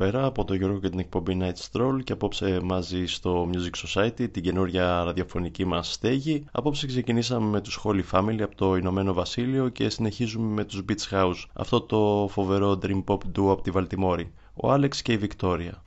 Καλησπέρα από τον Γιώργο και την εκπομπή Night Stroll και απόψε μαζί στο Music Society την καινούργια ραδιοφωνική μας στέγη. Απόψε ξεκινήσαμε με τους Holy Family από το Ηνωμένο Βασίλειο και συνεχίζουμε με τους Beach House, αυτό το φοβερό Dream Pop Duo από τη Βαλτιμόρη, ο Άλεξ και η Βικτόρια.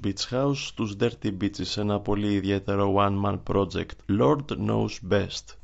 Beach House τους Dirty Beaches ένα πολύ ιδιαίτερο one man project Lord Knows Best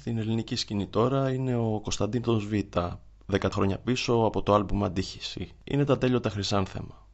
στην ελληνική σκηνή τώρα είναι ο Κωνσταντίνος Β. 10 χρόνια πίσω από το άλμπουμ Αντίχηση. Είναι τα τέλειωτα χρυσάνθεμα.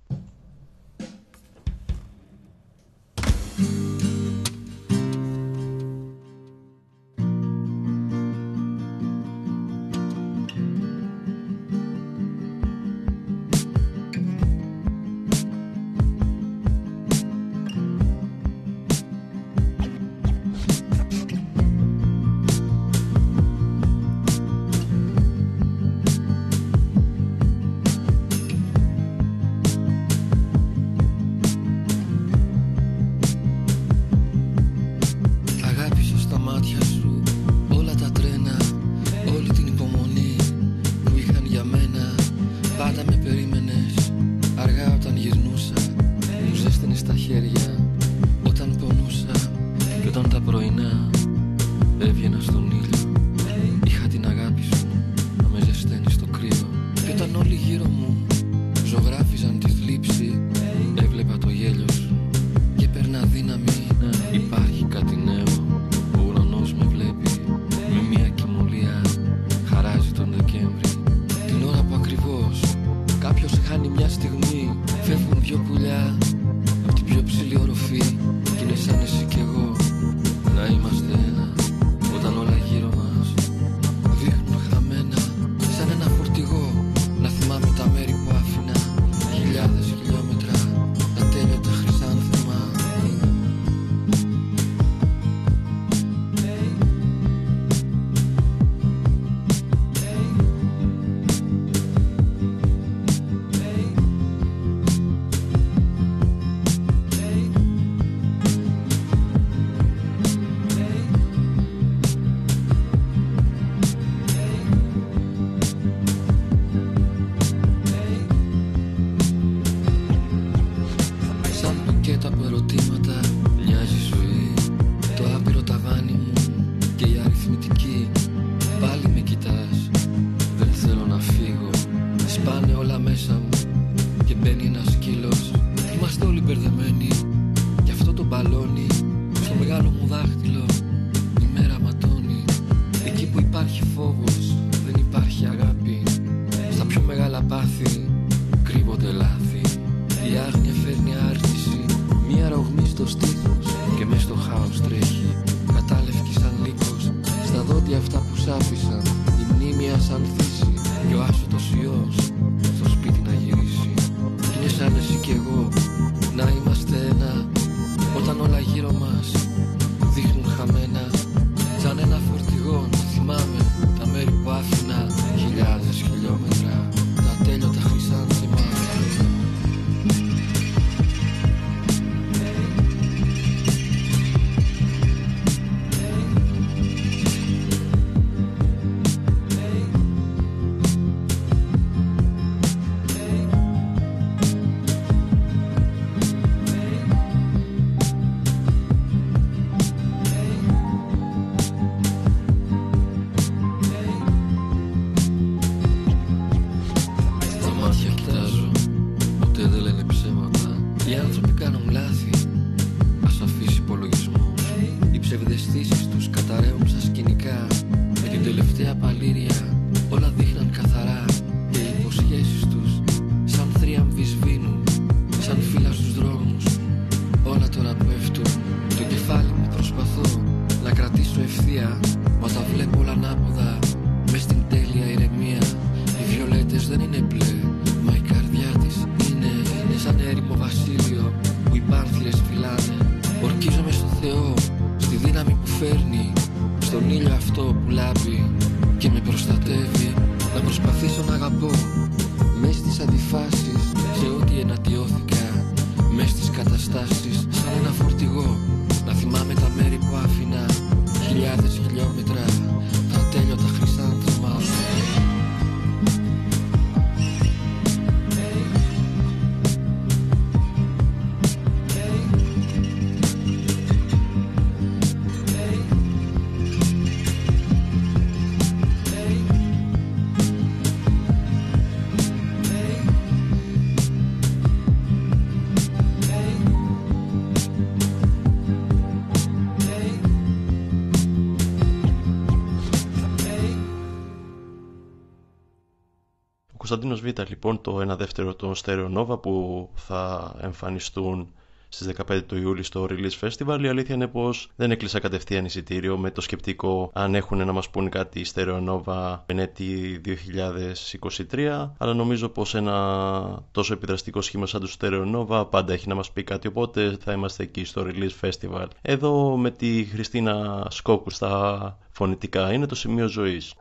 Κωνσταντίνος Β' λοιπόν το ένα δεύτερο των Stereo Nova που θα εμφανιστούν στις 15 του Ιούλη στο Release Festival. Η αλήθεια είναι πως δεν έκλεισα κατευθείαν εισιτήριο με το σκεπτικό αν έχουν να μας πούν κάτι η Stereonova Πενέτη 2023. Αλλά νομίζω πως ένα τόσο επιδραστικό σχήμα σαν τους Stereonova πάντα έχει να μας πει κάτι. Οπότε θα είμαστε εκεί στο Release Festival. Εδώ με τη Χριστίνα Σκόκου στα φωνητικά είναι το σημείο ζωής.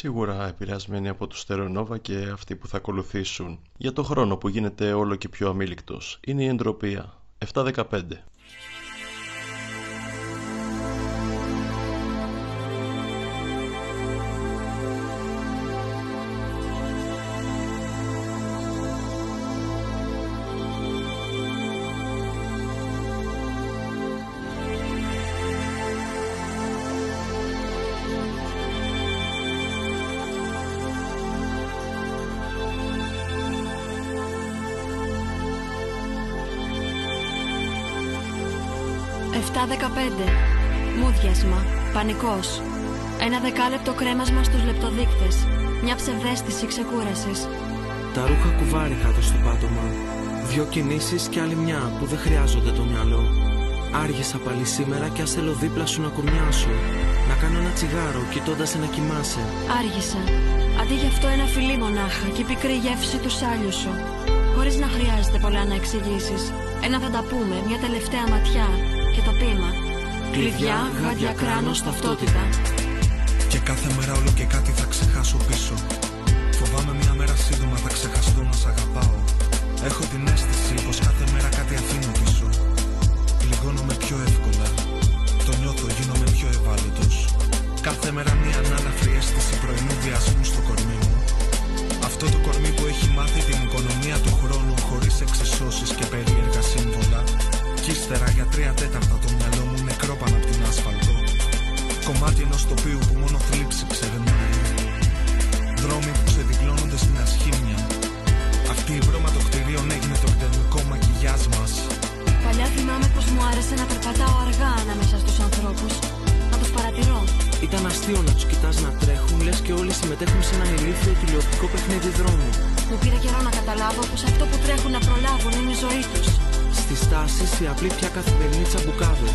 Σίγουρα επηρεασμένοι από τους Στερεονόβα και αυτοί που θα ακολουθήσουν. Για το χρόνο που γίνεται όλο και πιο αμήλικτος. Είναι η εντροπία. 7-15. Μούδιασμα. Πανικός. Ένα δεκάλεπτο κρέμασμα στους λεπτοδείκτες. Μια ψευδέστηση ξεκούρασης. Τα ρούχα κουβάριχα στο πάτωμα. Δυο κινήσεις και άλλη μια που δεν χρειάζονται το μυαλό. Άργησα πάλι σήμερα και ας θέλω δίπλα σου να κουμιάσω. Να κάνω ένα τσιγάρο κοιτώντας να κοιμάσαι. Άργησα. Αντί γι' αυτό ένα φιλί μονάχα και η πικρή γεύση του σάλιου σου. Χωρίς να χρειάζεται πολλά να εξηγήσεις. Ένα θα τα πούμε, μια τελευταία ματιά και το πείμα. Κλειδιά, γάντια, κράνος, ταυτότητα. Και κάθε μέρα όλο και κάτι θα ξεχάσω πίσω. Φοβάμαι μια μέρα σύντομα θα ξεχαστώ να σ' αγαπάω. Έχω την αίσθηση πως κάθε μέρα κάτι αφήνω πίσω. Πληγώνομαι πιο εύκολα. Το νιώθω, γίνομαι πιο ευάλωτος. Κάθε μέρα μια ανάλαφρη αίσθηση πρωινού βιασμού στο κορμί μου. Αυτό το κορμί που έχει μάθει την οικονομία του χρόνου χωρίς εξισώσεις και περίεργα σύμβολα κι ύστερα για τρία τέταρτα το μυαλό μου νεκρό πάνω από την άσφαλτο. Κομμάτι ενός τοπίου που μόνο θλίψη ξεγνάει. Δρόμοι που ξεδιπλώνονται στην ασχήμια. Αυτή η βρώμα των κτηρίων έγινε το εκτελικό μακιγιάζ μας. Παλιά θυμάμαι πως μου άρεσε να περπατάω αργά ανάμεσα στους ανθρώπους. Να τους παρατηρώ. Ήταν αστείο να τους κοιτάς να τρέχουν, λες και όλοι συμμετέχουν σε ένα ηλίθιο τηλεοπτικό παιχνίδι δρόμου. Μου πήρε καιρό να καταλάβω πως αυτό που τρέχουν να προλάβουν είναι η ζωή τους. Στις τάσεις η απλή πια καθημερινή τσαμπουκάδε.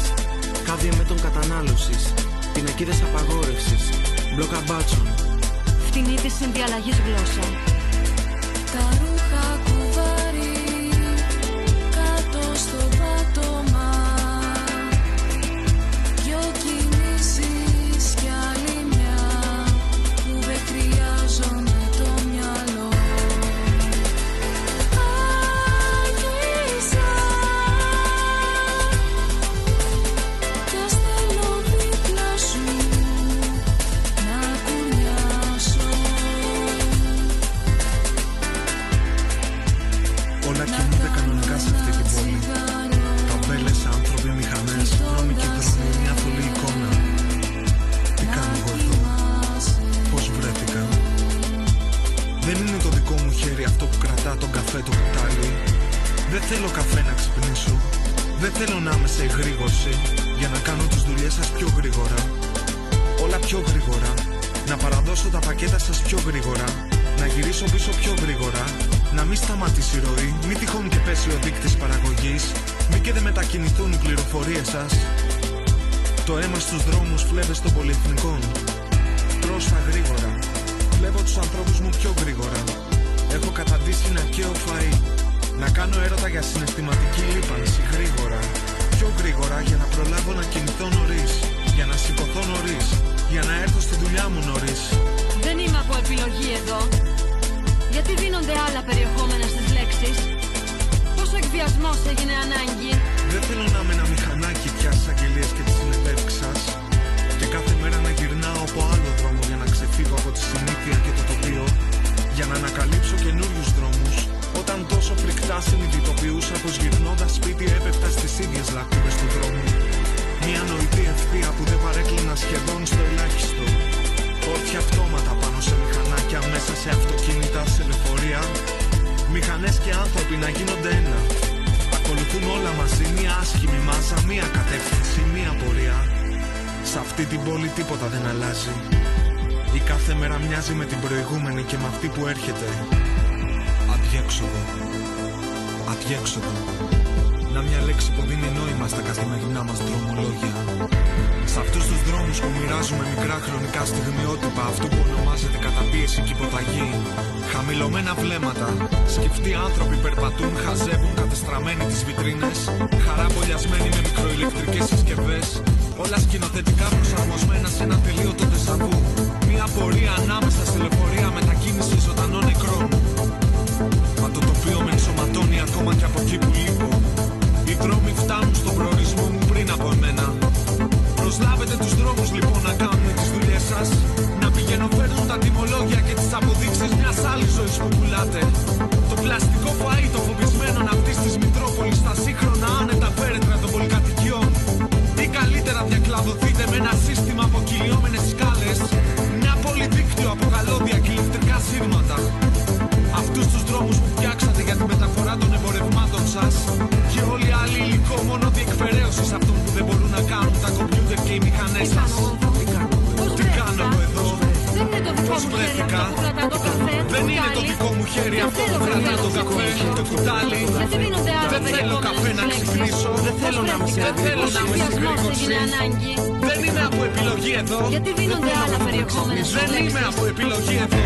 Κάδια με τον κατανάλωσης. Πινακίδες απαγόρευσης. Μπλοκα μπάτσων. Φτηνή της συνδιαλλαγής γλώσσα. Να κάνω έρωτα για συναισθηματική λίπανση γρήγορα. Πιο γρήγορα για να προλάβω να κινηθώ νωρίς. Για να σηκωθώ νωρίς. Για να έρθω στη δουλειά μου νωρίς. Δεν είμαι από επιλογή εδώ. Γιατί δίνονται άλλα περιεχόμενα στις βιασμός έγινε ανάγκη; Δεν θέλω να είμαι ένα μηχανάκι πια στι αγγελίες και τις συνεντεύξεις σα. Και κάθε μέρα να γυρνάω από άλλο δρόμο για να ξεφύγω από τη συνήθεια και το τοπίο. Για να ανακαλύψω καινούριους δρόμους. Όταν τόσο φρικτά συνειδητοποιούσα πως γυρνώντας σπίτι έπεφτα στις ίδιες λακκούβε του δρόμου. Μια νοητή ευθεία που δεν παρέκλεινα σχεδόν στο ελάχιστο. Όρθια αυτόματα πάνω σε μηχανάκια μέσα σε αυτοκίνητα, σε λεωφορεία. Μηχανές και άνθρωποι να γίνονται ένα. Ακολουθούν όλα μαζί μια άσχημη μάζα, μια κατεύθυνση, μια πορεία. Σε αυτή την πόλη τίποτα δεν αλλάζει. Η κάθε μέρα μοιάζει με την προηγούμενη και με αυτή που έρχεται. Αδιέξοδο. Αδιέξοδο. Να μια λέξη που δίνει νόημα στα καθημερινά μας δρομολόγια. Σε αυτούς τους δρόμους που μοιράζουμε μικρά χρονικά στιγμιότυπα αυτού που ονομάζεται καταπίεση και υποταγή. Χαμηλωμένα βλέμματα, σκεφτοί άνθρωποι περπατούν, χαζεύουν κατεστραμμένοι τις βιτρίνες. Χαρά μπολιασμένοι με μικροηλεκτρικές συσκευές. Όλα σκηνοθετικά προσαρμοσμένα σε ένα τελείωτο τεσαβού. Μια πορεία ανάμεσα σε λεωφορεία μετακίνησης ζωντανών νεκρών. Μα το τοπίο με ενσωματώνει ακόμα και από εκεί που λείπω. Οι δρόμοι φτάνουν στον προορισμό μου πριν από εμένα. Προσλάβετε τους δρόμους λοιπόν να κάνουν τις δουλειές σας. Να πηγαίνουν φέρνουν τα τιμολόγια και τις αποδείξεις μιας άλλης ζωής που πουλάτε. Το πλαστικό φαΐ το φοβισμένο αυτής της Μητρόπολης Στα σύγχρονα άνετα πέρετρα των πολυκατοικιών. Ή καλύτερα διακλαδωθείτε με ένα σύστημα από κυλιόμενες σκάλες. Μια πολυδίκτυο από καλώδια και ηλεκτρικά σύρματα Αυτούς τους δρόμους που φτιάξατε για τη μεταφορά των εμπορευμάτων σας Και όλοι οι άλλοι υλικό μόνο διεκπαιρέωσης αυτών που δεν μπορούν να κάνουν τα κομπιούτερ και οι μηχανές σας Τι κάνω εγώ εδώ Δεν είναι το δικό Πώς μου χέρι βρέθηκα; Αυτό που κρατά το καφέ, το Δεν είναι το κουτάλι. δικό μου χέρι Δεν αυτό θέλω που κρατά το περιοχές καφέ εκεί. το κουτάλι Γιατί δίνονται άλλα Δεν θέλω περιεχόμενα καφέ να στις λέξεις ξυπνήσω σας. Δεν θέλω να είμαι σε βρέθηκα; Δεν θέλω να είμαι στην Βιασμός γρήγορση έγινε ανάγκη. Δεν είμαι από επιλογή εδώ Γιατί δίνονται άλλα περιεχόμενα στις Δεν είμαι λέξεις. από επιλογή εδώ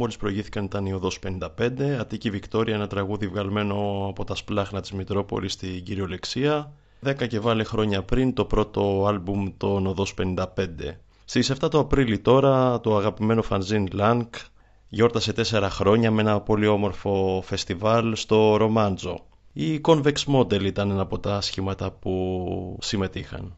μόλις προηγήθηκαν ήταν η Οδός 55, Αττική Βικτόρια, ένα τραγούδι βγαλμένο από τα σπλάχνα της Μητρόπολης στην κυριολεξία. 10 και βάλε χρόνια πριν το πρώτο άλμπουμ των Οδός 55. Στις 7 το Απρίλη τώρα το αγαπημένο φανζίν Λάνκ γιόρτασε 4 χρόνια με ένα πολύ όμορφο φεστιβάλ στο Ρομάντζο. Η Convex Model ήταν ένα από τα σχήματα που συμμετείχαν.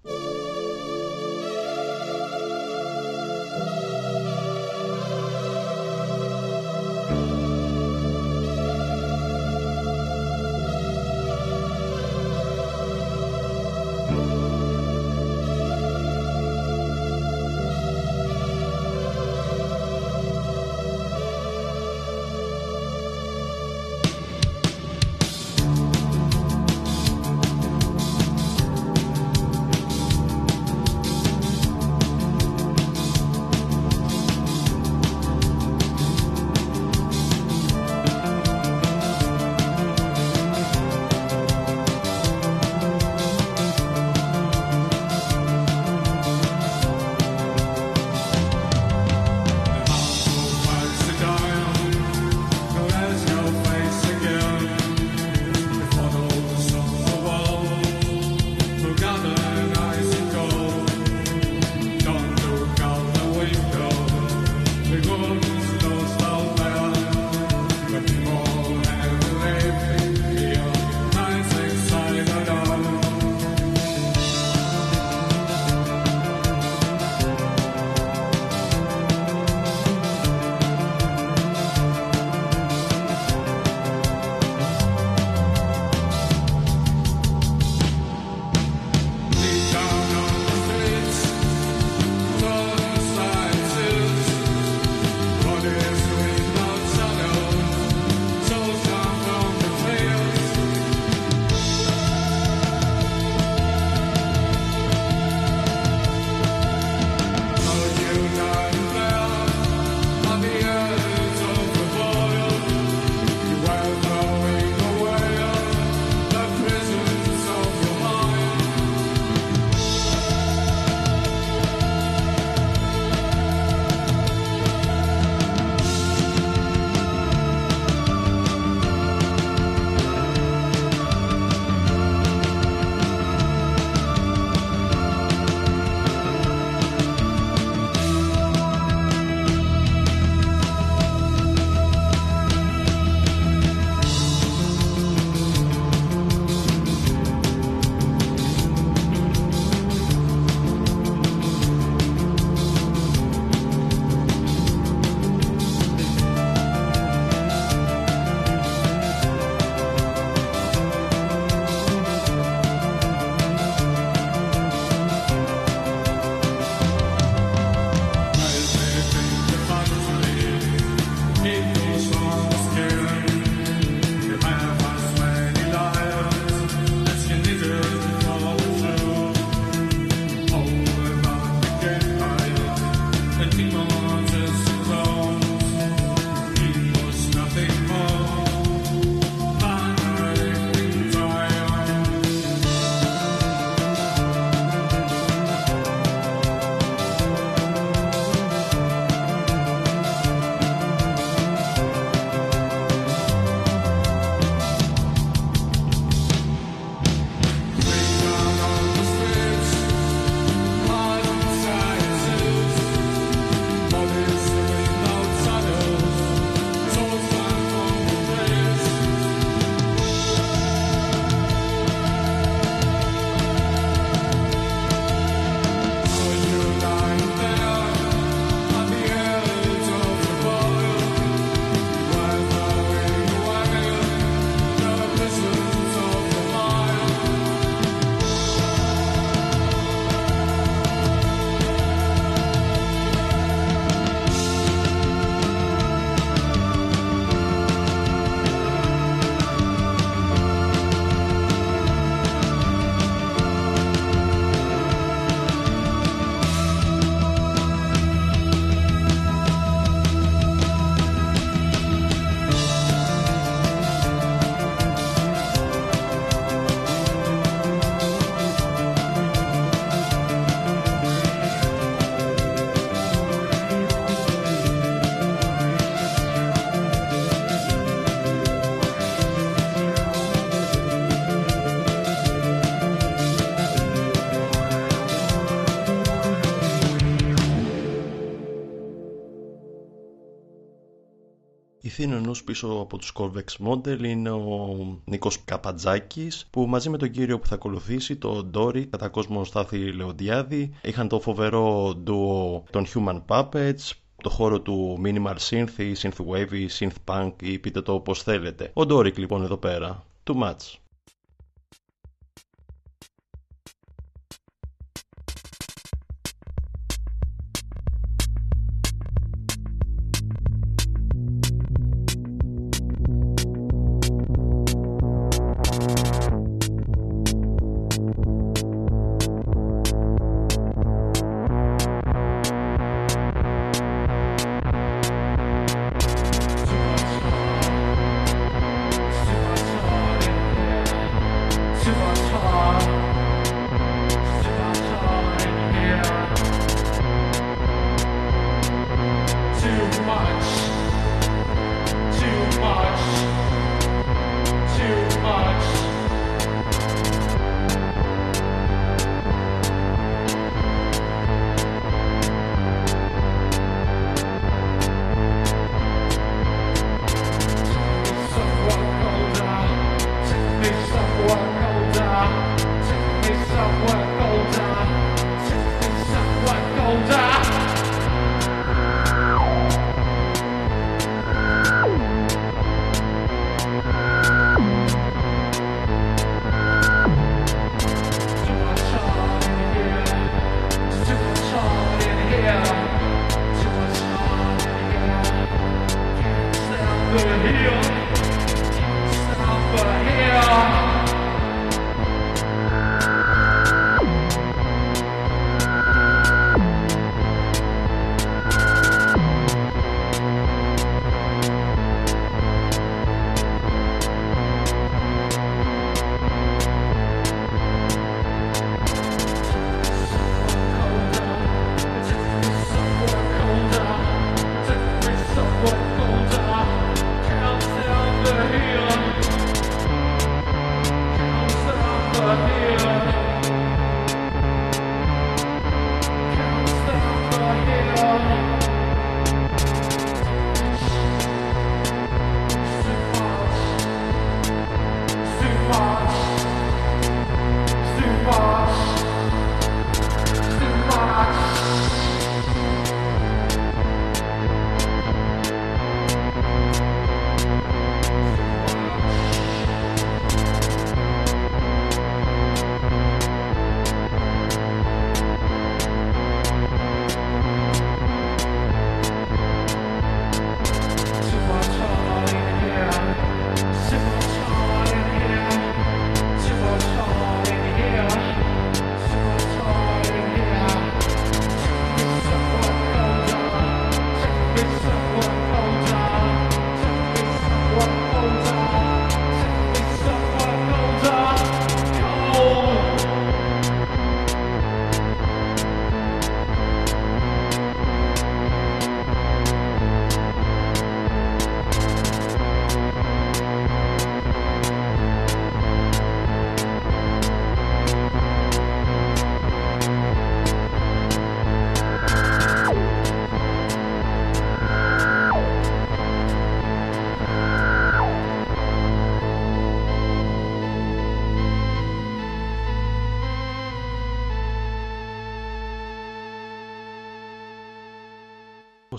Η θύνονος πίσω από τους Corvex Model είναι ο Νίκος Καπατζάκης που μαζί με τον κύριο που θα ακολουθήσει, το Ντόρι, κατά κόσμο Στάθη Λεοντιάδη, είχαν το φοβερό ντουο των Human Puppets, το χώρο του minimal synth ή synth wave ή synth punk ή πείτε το όπως θέλετε. Ο Ντόρικ λοιπόν εδώ πέρα. Too much.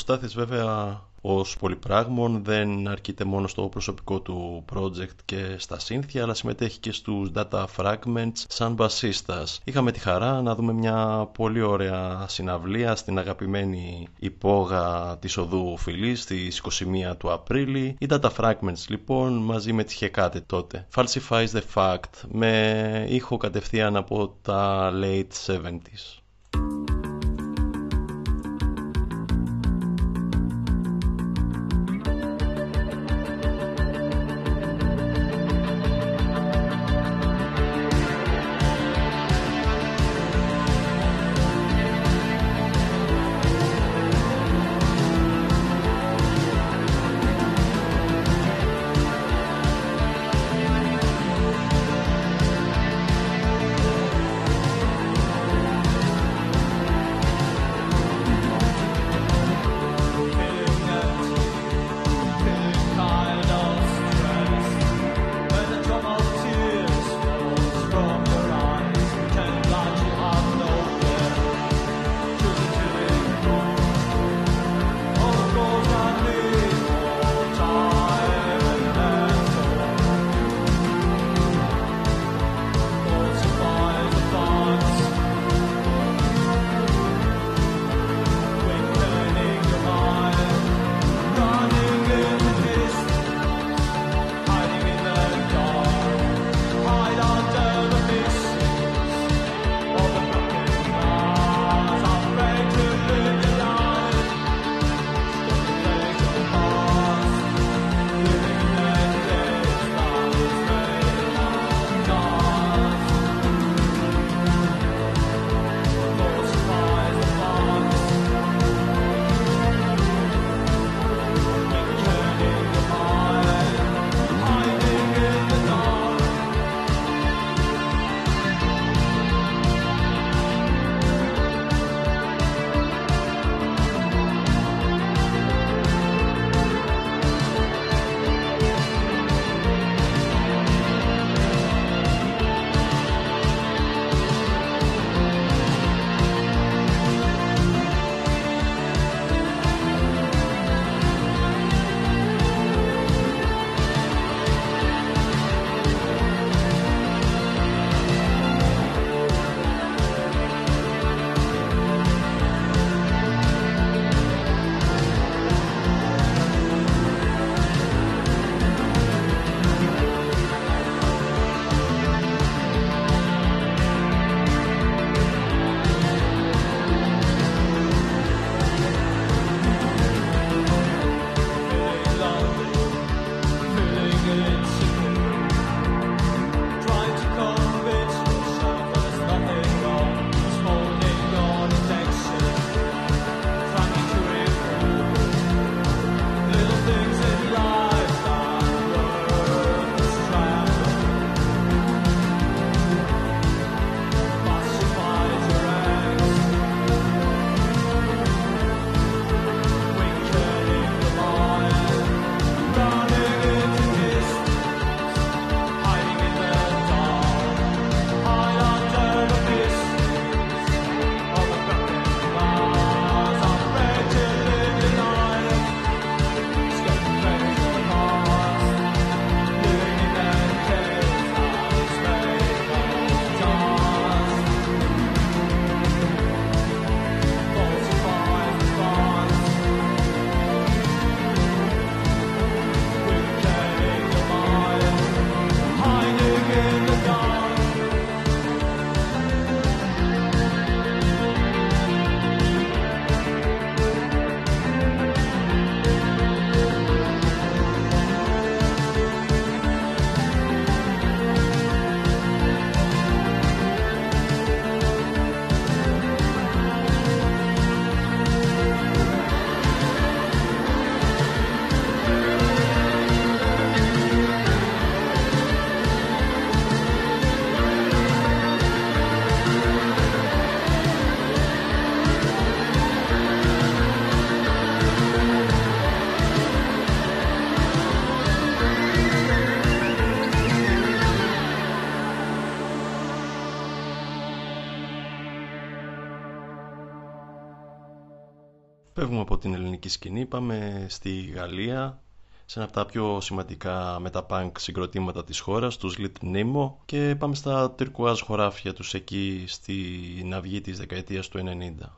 Στάθης βέβαια ως πολυπράγμων δεν αρκείται μόνο στο προσωπικό του project και στα σύνθια αλλά συμμετέχει και στους Data Fragments σαν βασίστας. Είχαμε τη χαρά να δούμε μια πολύ ωραία συναυλία στην αγαπημένη υπόγα της οδού Φιλής στις 21 του Απρίλη. Οι Data Fragments λοιπόν μαζί με τη Χεκάτε τότε. Falsifies the Fact με ήχο κατευθείαν από τα late 70s. Την ελληνική σκηνή, πάμε στη Γαλλία σε ένα από τα πιο σημαντικά μεταπάνκ συγκροτήματα της χώρας, τους Little Nemo και πάμε στα τυρκουάζ χωράφια τους εκεί στην αυγή της δεκαετίας του 90.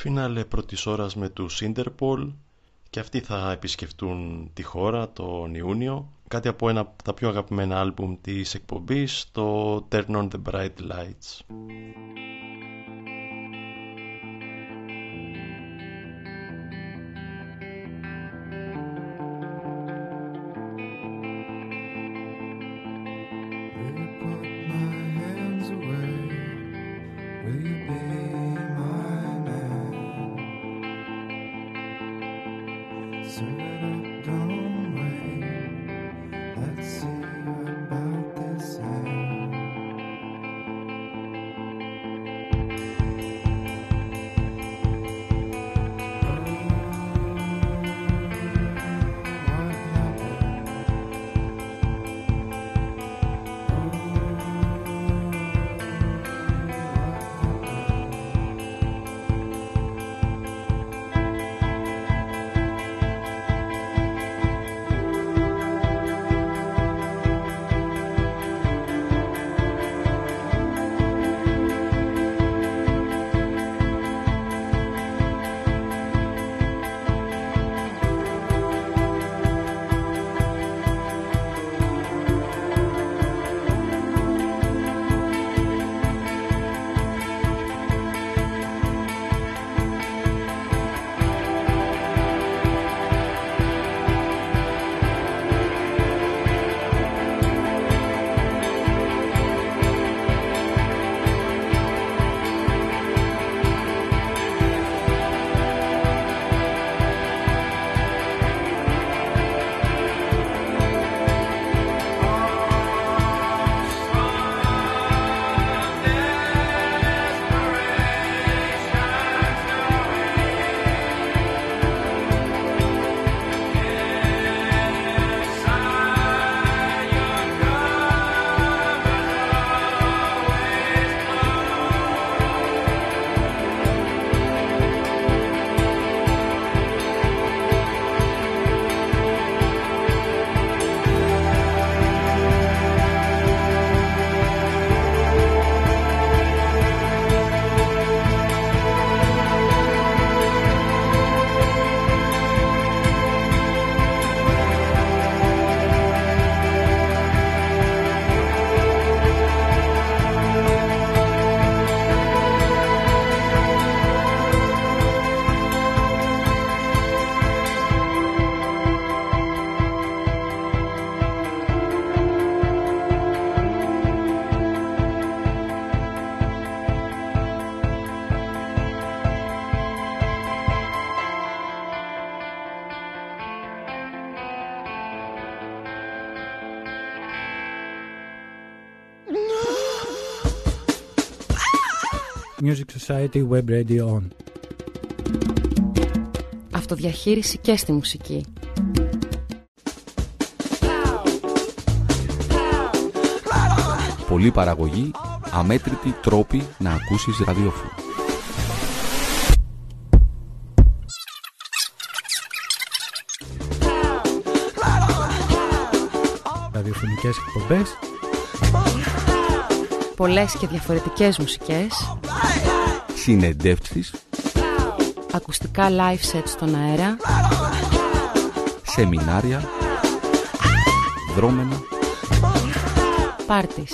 Φινάλε πρώτης ώρας με τους Interpol και αυτοί θα επισκεφτούν τη χώρα τον Ιούνιο. Κάτι από ένα από τα πιο αγαπημένα άλμπουμ της εκπομπής το Turn on the Bright Lights Music Society και στη μουσική. Πολύ παραγωγή, αμέτρητοι τρόποι να ακούσεις ραδιόφωνο. Ραδιοφωνικές εκπομπές πολλές και διαφορετικές μουσικές. Συνεντεύξεις. Ακουστικά live set στον αέρα. Σεμινάρια. Δρόμενα Πάρτις.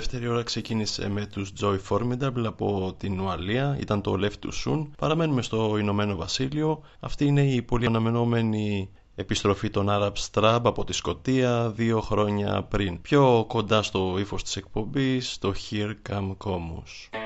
Δεύτερη ώρα ξεκίνησε με τους Joy Formidable από την Ουαλία, ήταν το Left to Soon. Παραμένουμε στο Ηνωμένο Βασίλειο. Αυτή είναι η πολύ αναμενόμενη επιστροφή των Arab Strab από τη Σκοτία δύο χρόνια πριν. Πιο κοντά στο ύφος της εκπομπής, το Here Come Comus.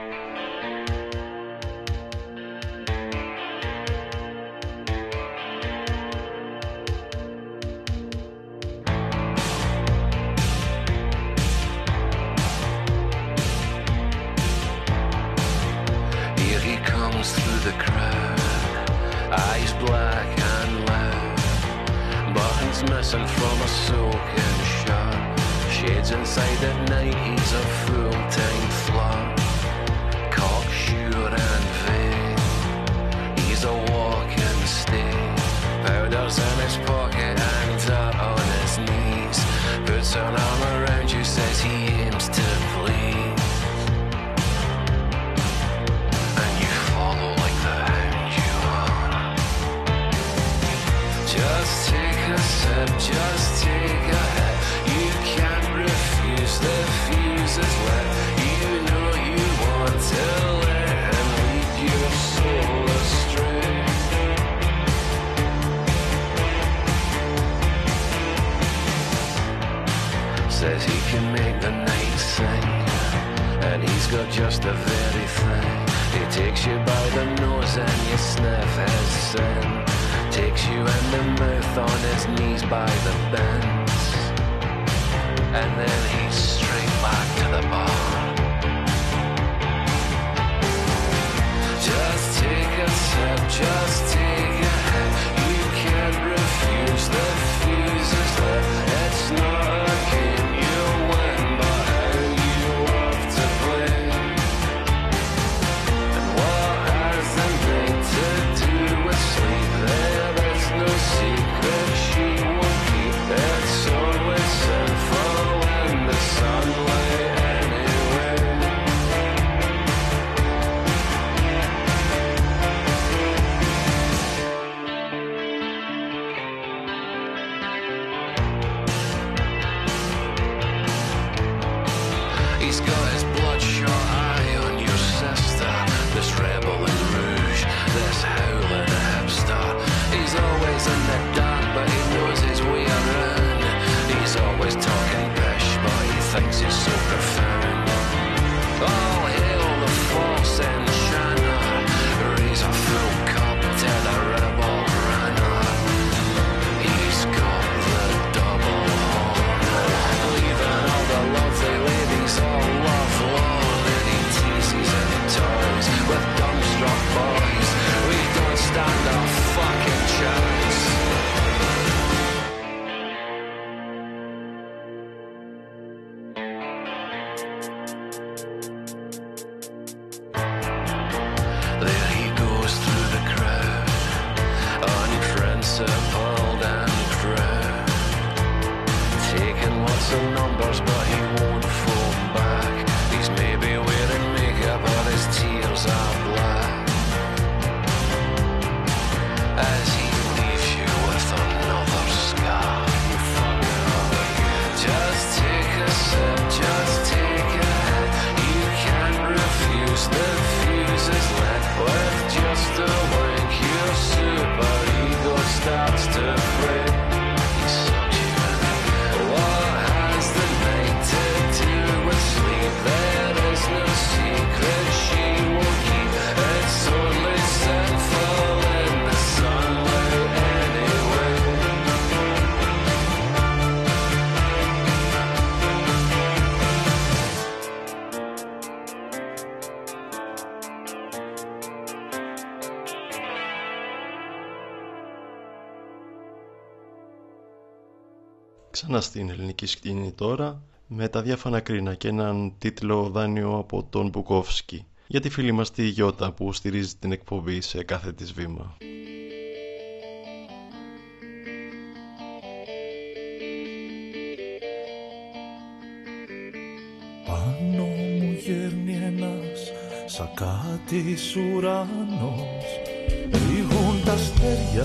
Black and loud, buttons missing from a soaking shirt, shades inside at night, he's a full-time flirt, cocksure and vain, he's a walking state, powders in his pocket Says he can make the night sing, and he's got just the very thing. He takes you by the nose and you sniff his sin. Takes you in the mouth on his knees by the bends. And then he's straight back to the bar. Just take a sip, just take a hit. You can't refuse the fuse is lit. It's not Ξανά στην ελληνική σκηνή τώρα με τα διάφανα κρίνα και έναν τίτλο δάνειο από τον Μπουκόφσκι για τη φίλη μας τη Γιώτα που στηρίζει την εκπομπή σε κάθε της βήμα. Πάνω μου γέρνει ένας σακάτης ουρανός Ρίγουν τα αστέρια,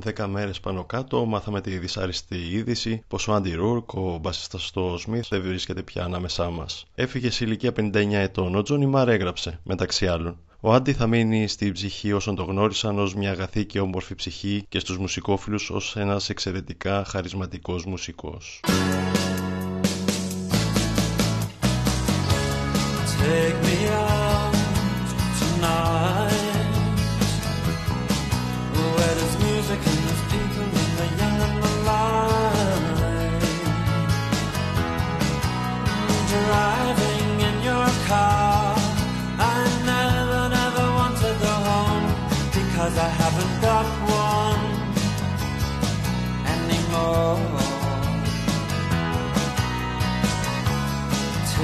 Δέκα 10 μέρες πάνω κάτω, μάθαμε τη δυσάρεστη είδηση πως ο Άντι Ρούρκ, ο μπασίστα στο Σμιθ, δεν βρίσκεται πια ανάμεσά μας. Έφυγε σε ηλικία 59 ετών. Ο Τζόνι Μάρ έγραψε, μεταξύ άλλων. Ο Άντι θα μείνει στην ψυχή όσων το γνώρισαν ως μια αγαθή και όμορφη ψυχή και στους μουσικόφιλους ως ένας εξαιρετικά χαρισματικός μουσικός.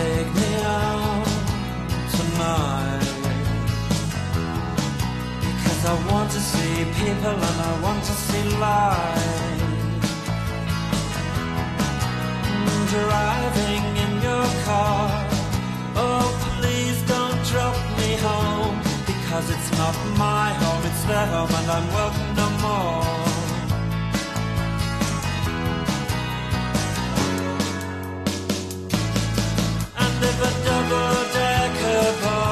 Take me out tonight Because I want to see people and I want to see life. Driving in your car. Oh please don't drop me home Because it's not my home, it's their home and I'm welcome no more. live a double decker bar.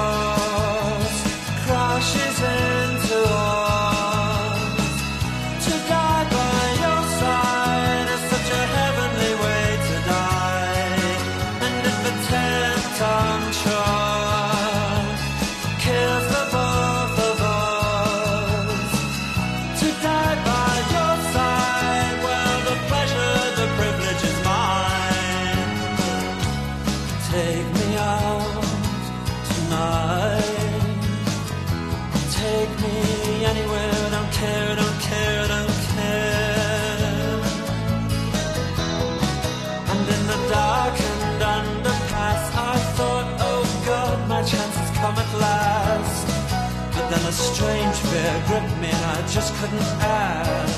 just couldn't ask.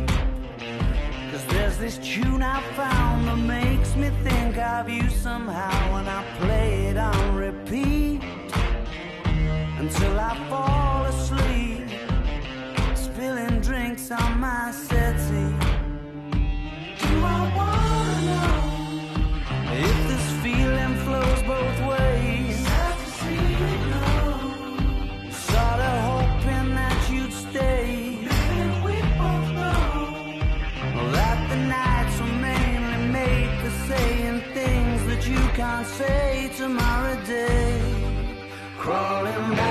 There's this tune I found that makes me think of you somehow when I play it on repeat until I fall asleep, spilling drinks on my settee. Tomorrow day. Crawling back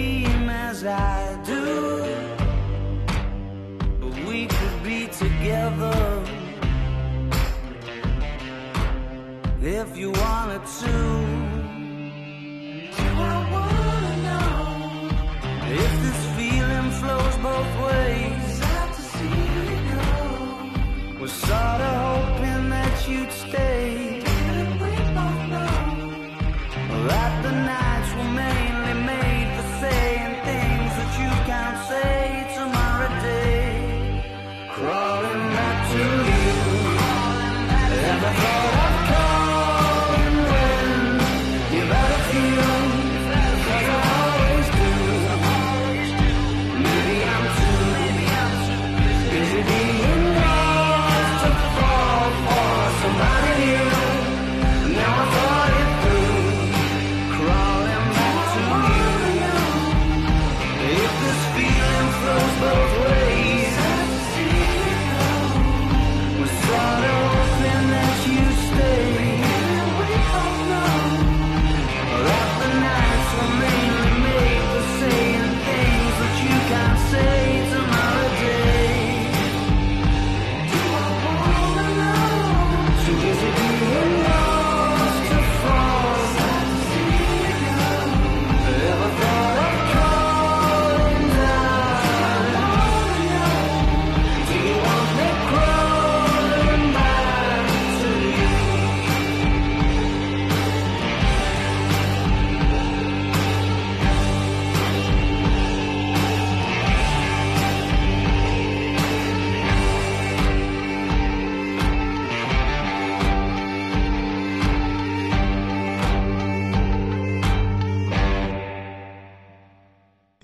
I do. We could be together if you wanted to. Do I wanna know if this feeling flows both ways? Sad to see you go. Was sorta hoping that you'd stay.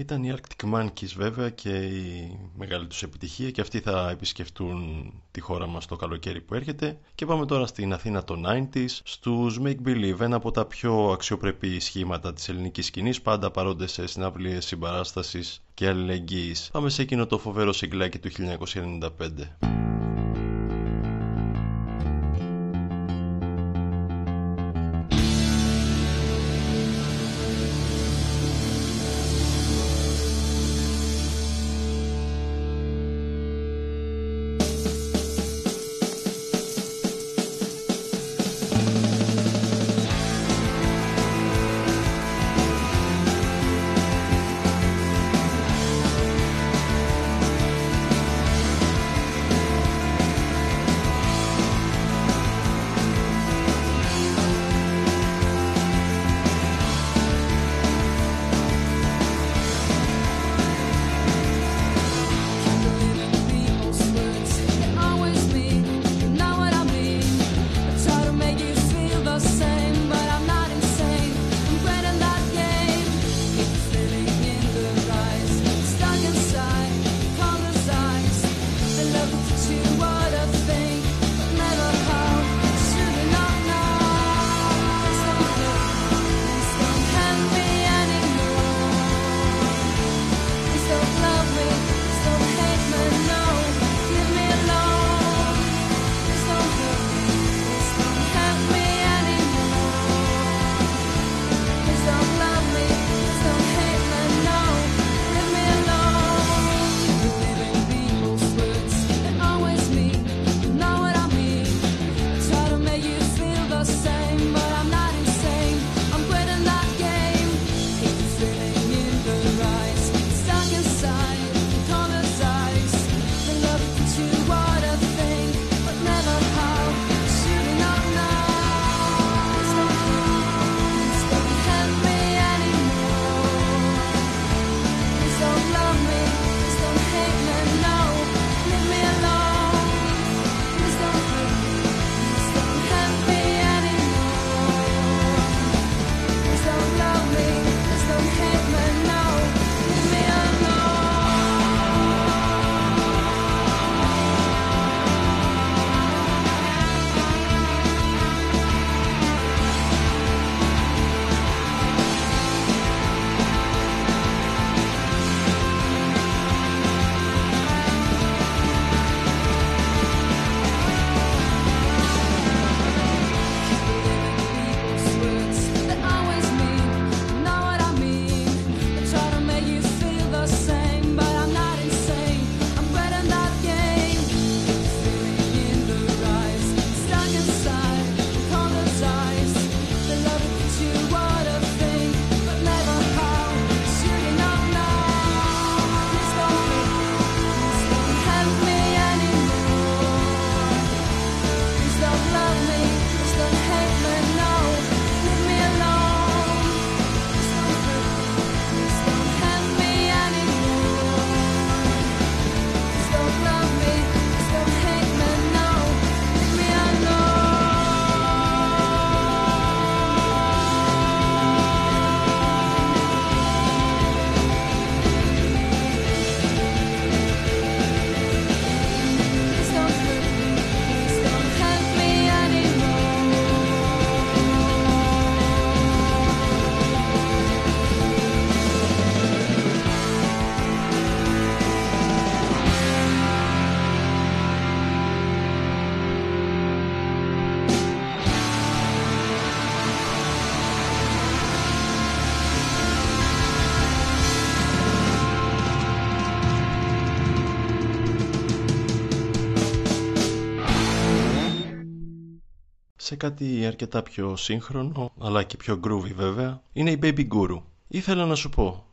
Ήταν οι Arctic Monkeys βέβαια και η μεγάλη τους επιτυχία και αυτοί θα επισκεφτούν τη χώρα μας το καλοκαίρι που έρχεται και πάμε τώρα στην Αθήνα των 90s στους Make Believe, ένα από τα πιο αξιοπρεπή σχήματα της ελληνικής σκηνής πάντα παρόντες σε συναυλίες συμπαράστασης και αλληλεγγύης. Πάμε σε εκείνο το φοβερό συγκλάκι του 1995. σε κάτι αρκετά πιο σύγχρονο αλλά και πιο groovy βέβαια είναι η Baby Guru. Ήθελα να σου πω...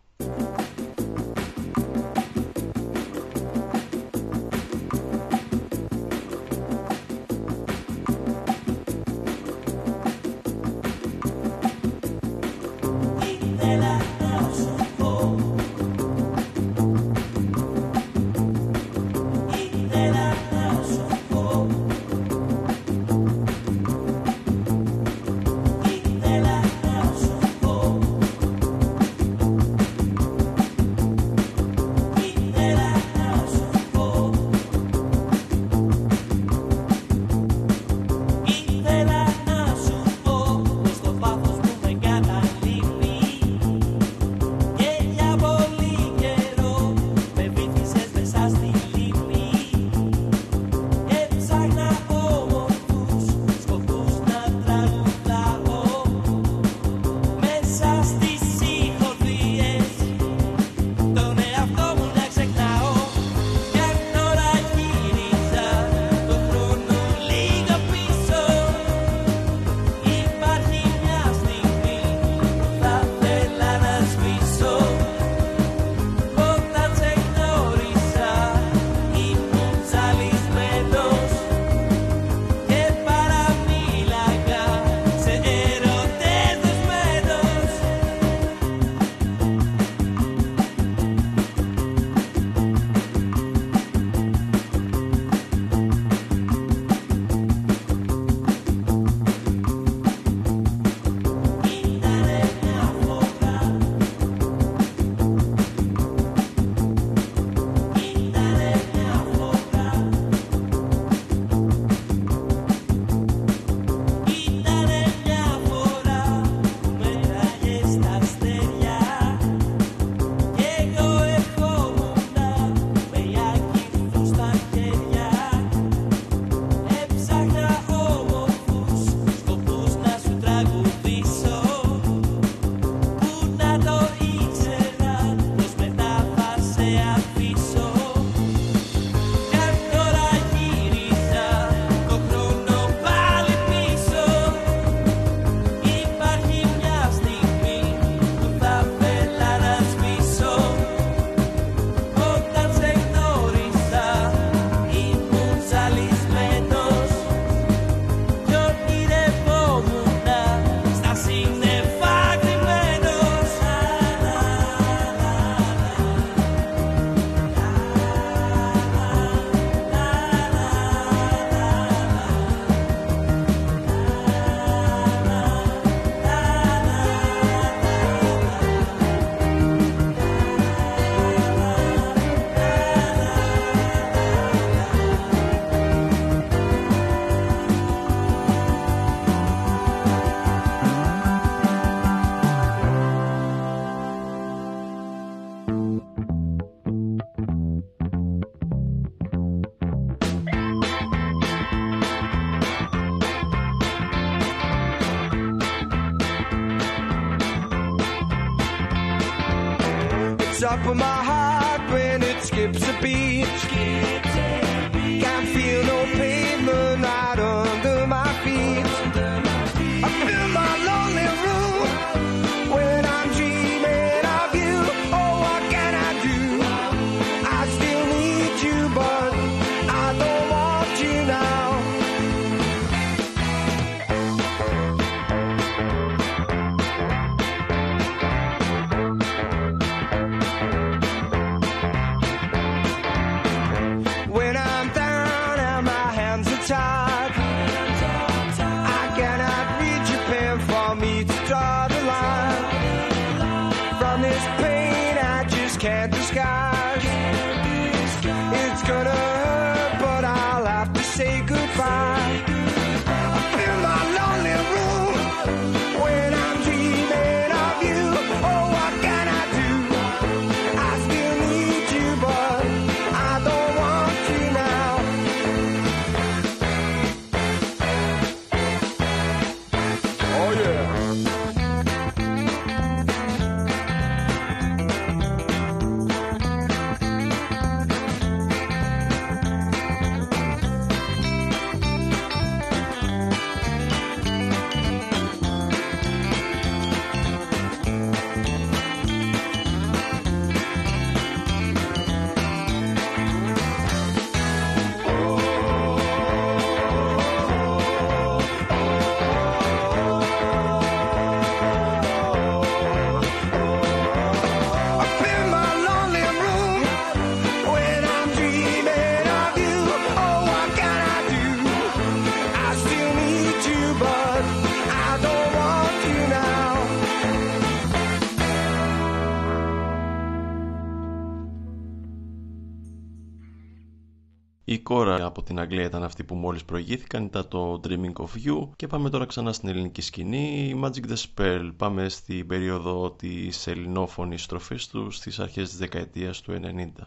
κόρα από την Αγγλία ήταν αυτή που μόλις προηγήθηκαν, ήταν το Dreaming of You και πάμε τώρα ξανά στην ελληνική σκηνή. Magic the Spell, πάμε στην περίοδο της ελληνόφωνης στροφής τους στις αρχές της δεκαετίας του 90.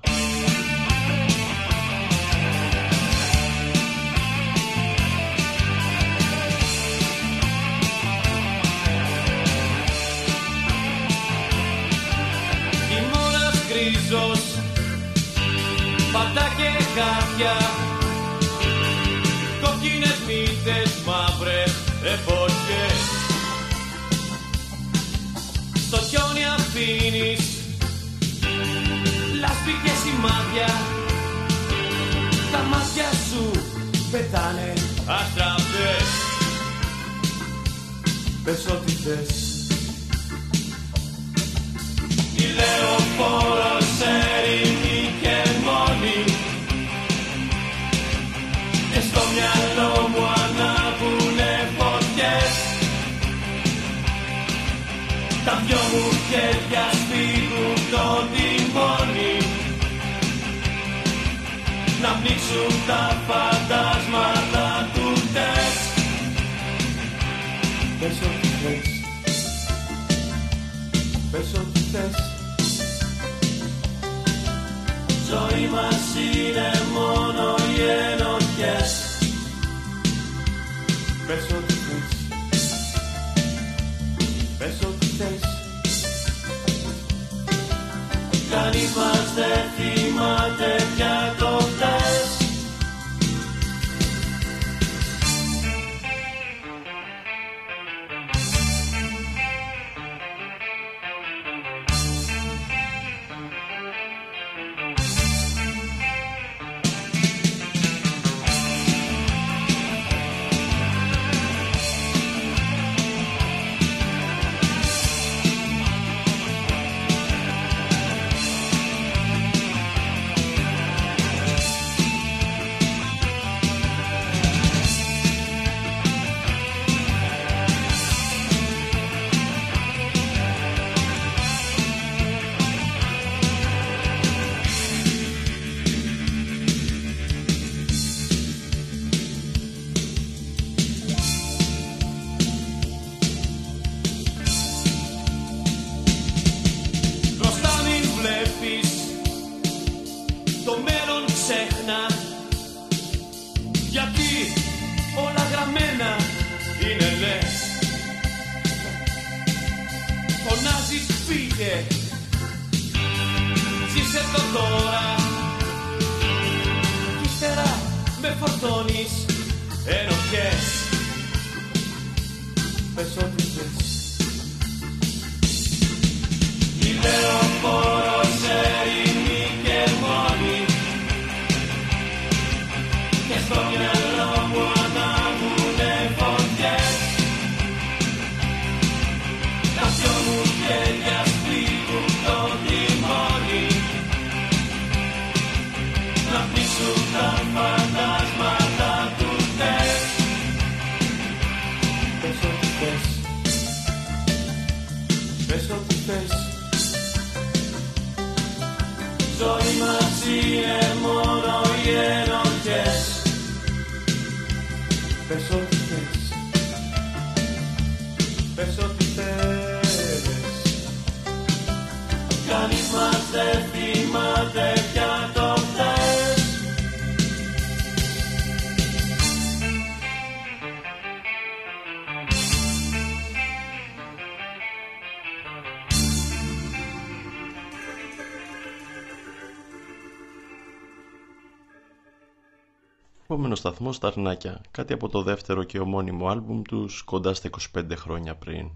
Πνίξουν τα φαντάσματα του τες Πες ό,τι θες. Πες ό,τι θες. Ζωή μας είναι μόνο οι ενοχές. Πες ό,τι θες. Πες ό,τι θες. Κανείς μας δεν θυμάται πια το χθες Επόμενο σταθμό στα Αρνάκια, κάτι από το δεύτερο και ομώνυμο άλμπουμ τους κοντά στα 25 χρόνια πριν.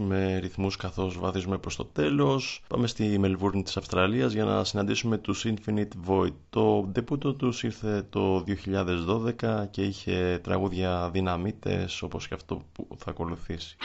Ανεβάζουμε ρυθμούς καθώς βαδίζουμε προς το τέλος. Πάμε στη Μελβούρνη της Αυστραλίας για να συναντήσουμε τους Infinite Void. Το ντεπούτο τους ήρθε το 2012 και είχε τραγούδια δυναμίτες όπως και αυτό που θα ακολουθήσει.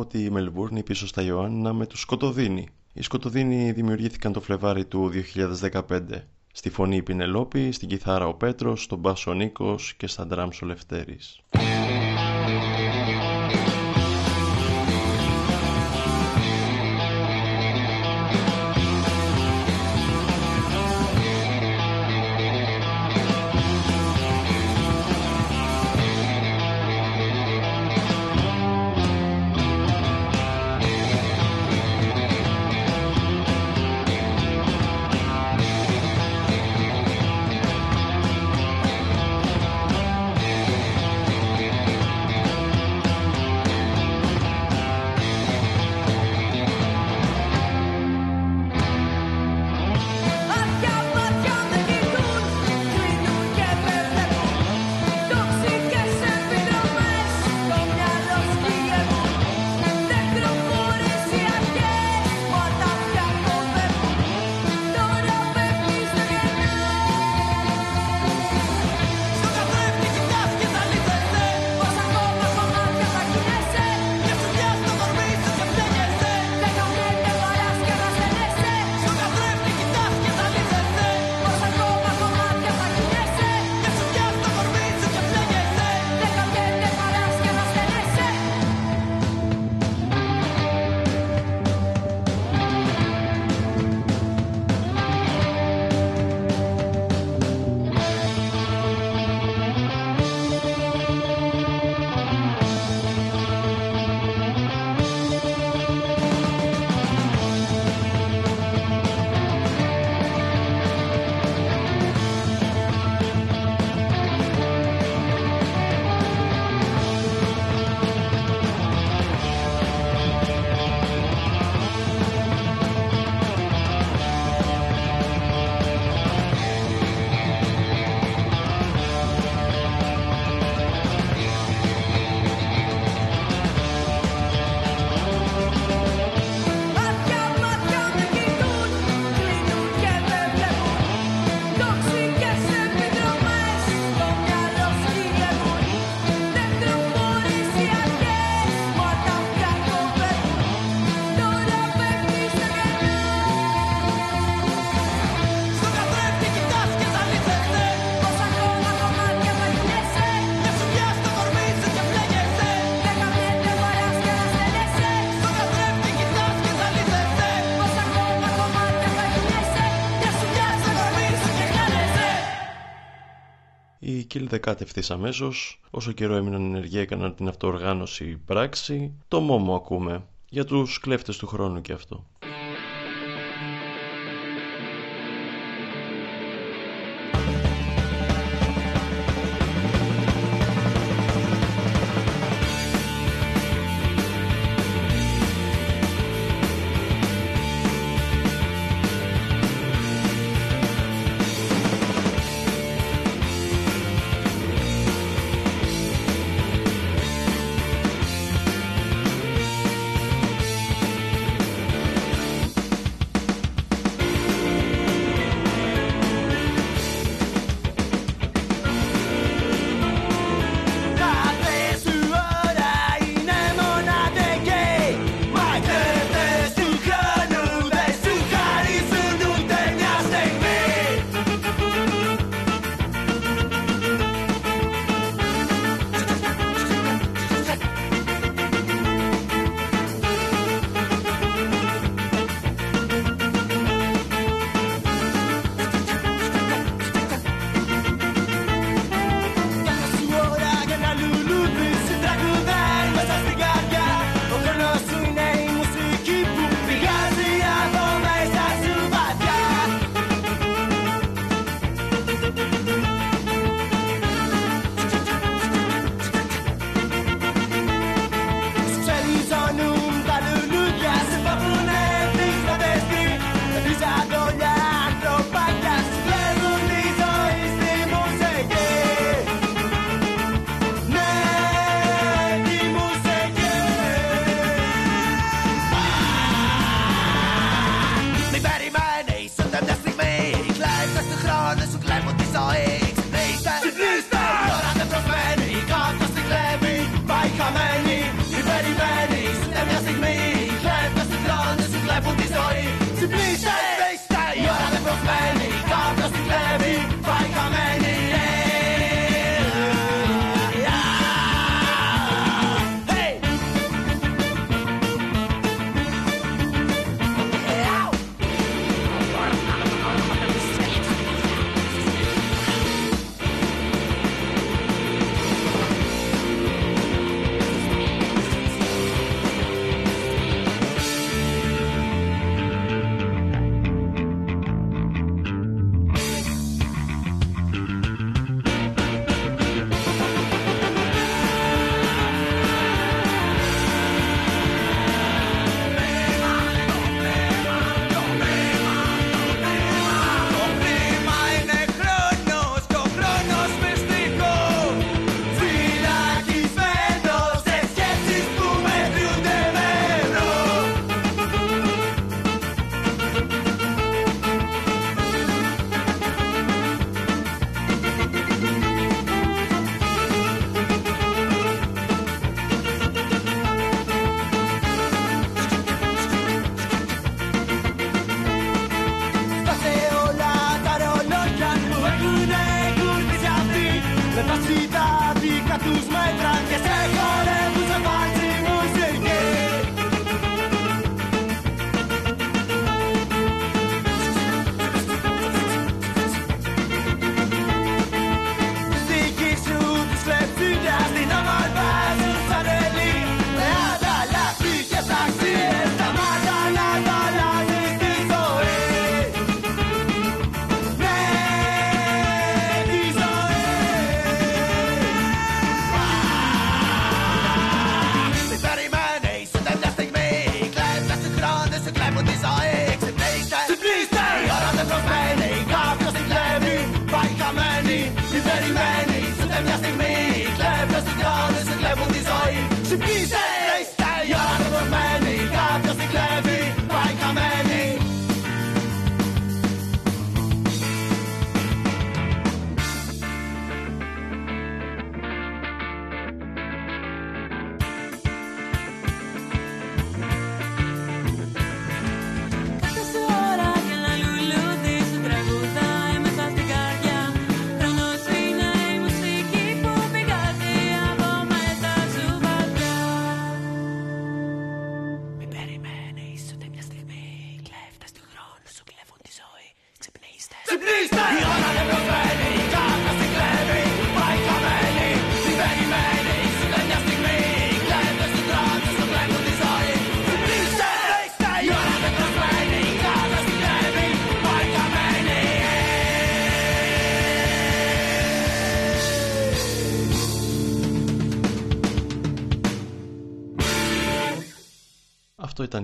Από τη Μελβούρνη πίσω στα Ιωάννα με τους Σκοτοδίνη. Οι Σκοτοδίνοι δημιουργήθηκαν το Φλεβάρι του 2015. Στη φωνή η Πινελόπη, στην κιθάρα ο Πέτρος, στον μπάσο ο Νίκος και στα ντράμς ο Λευτέρης. Vehicle, δεκάτε ευθύς αμέσως. Όσο καιρό έμειναν ενεργεία έκαναν την αυτοοργάνωση πράξη. Το Μόμο ακούμε. Για τους κλέφτες του χρόνου και αυτό.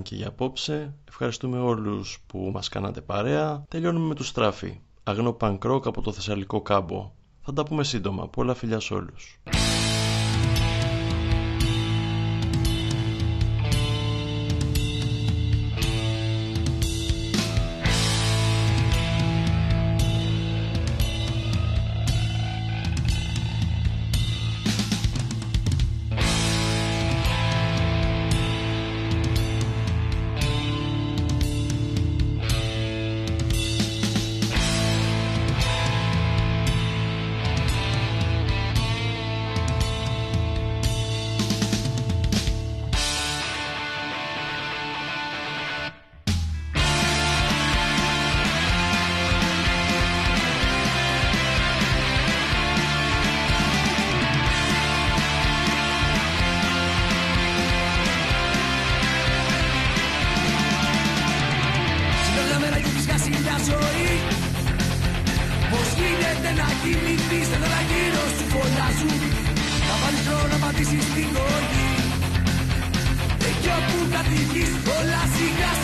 και για απόψε. Ευχαριστούμε όλους που μας κάνατε παρέα. Τελειώνουμε με τους στράφη. Αγνό πανκρόκ από το Θεσσαλικό κάμπο. Θα τα πούμε σύντομα. Πολλά φιλιά σε όλους. πατήσεις την κόκκι Και κι όπου όλα σιγά